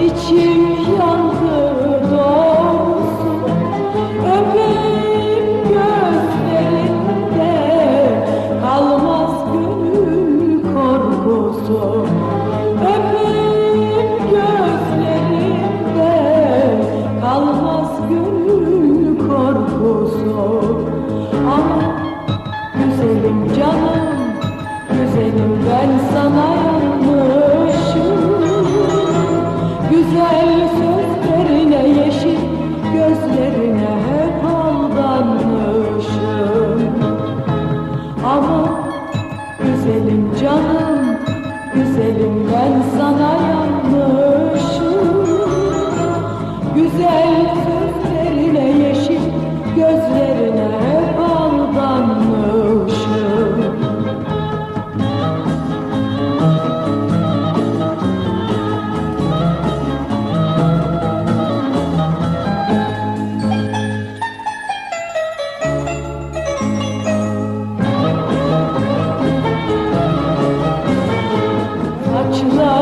içim Güzelim ben sana yanmışım. Güzel sözlerine yeşil gözlerine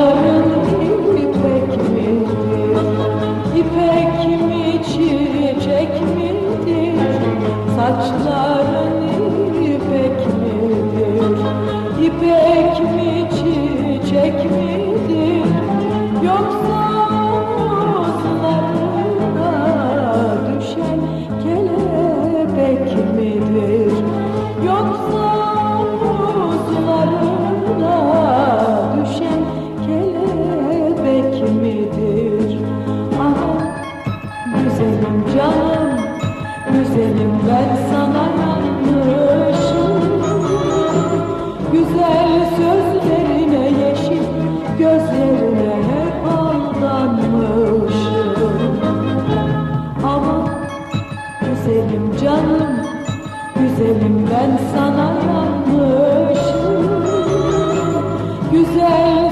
Saçların ipek midir? İpek mi çiçek midir? Saçların ipek midir? İpek mi çiçek midir? Güzelim canım, güzelim ben sana yanmışım. Güzel